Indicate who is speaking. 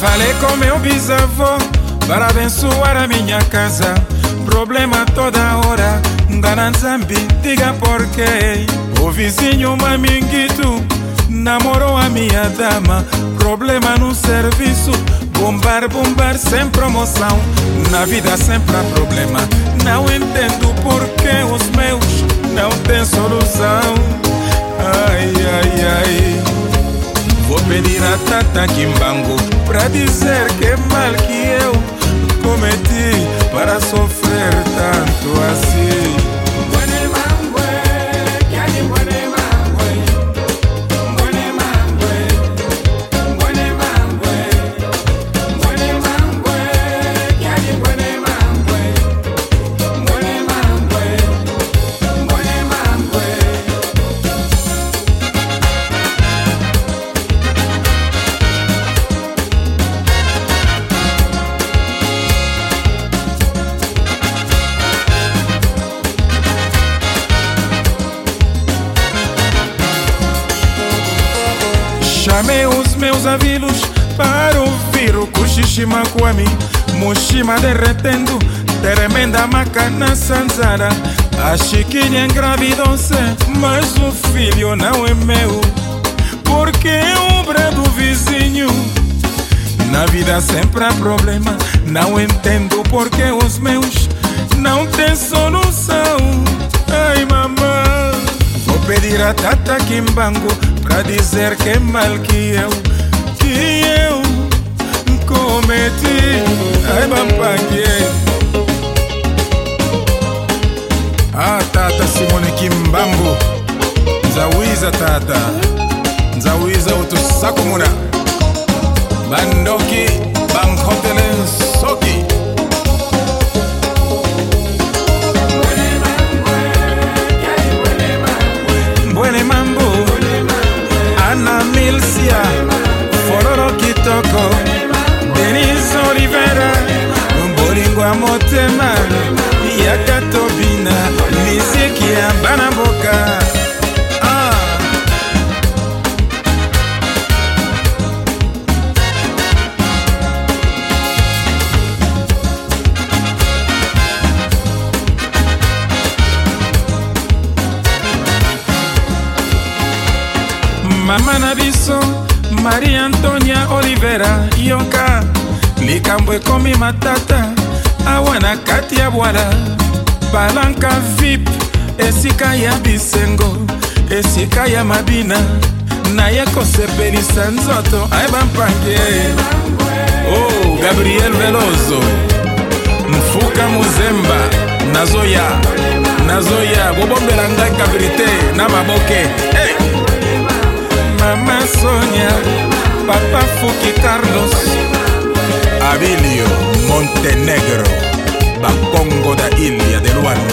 Speaker 1: Falei com meu bisavô para abençoar a minha casa. Problema toda hora, ngana Zambi, diga por quê. O vizinho Maminguito namorou a minha dama. Problema no serviço, bombar, bombar sem promoção. Na vida sempre há problema. Não entendo por que os meus não têm solução. Ai, ai, ai. Vou pedir a Tata Kimbango pra dizer que mal que eu cometi para sofrer tanto assim. Chamei os meus avilos para ouvir o cochichima kwami Mushima derretendo, tremenda maca na sanzara. A chiquinha engravidou-se, mas o filho não é meu. Porque é obra do vizinho. Na vida sempre há problema Não entendo porque os meus não têm solução. Ai mamãe Vou pedir a Tata Kimbango Pra dizer que é mal que eu Que eu cometi Ai bampangue Ah Tata Simone Kimbango Nzawiza Tata. Nzawiza utusakumuna Bandoki mama na biso maria antonia olivera yoka likambo ekomi matata awa na kati ya bwala. Balanka vip esika ya bisengo esika ya mabina. Naye kosepelisa nzoto ayeba mpange oh, gabriel velozo mfuka muzemba nazoya nazoya bobombela ngai kabrite na maboke! Mama Sonia, Papa Fuki Carlos, Abilio Montenegro, Bakongo da Ilha de Luanda.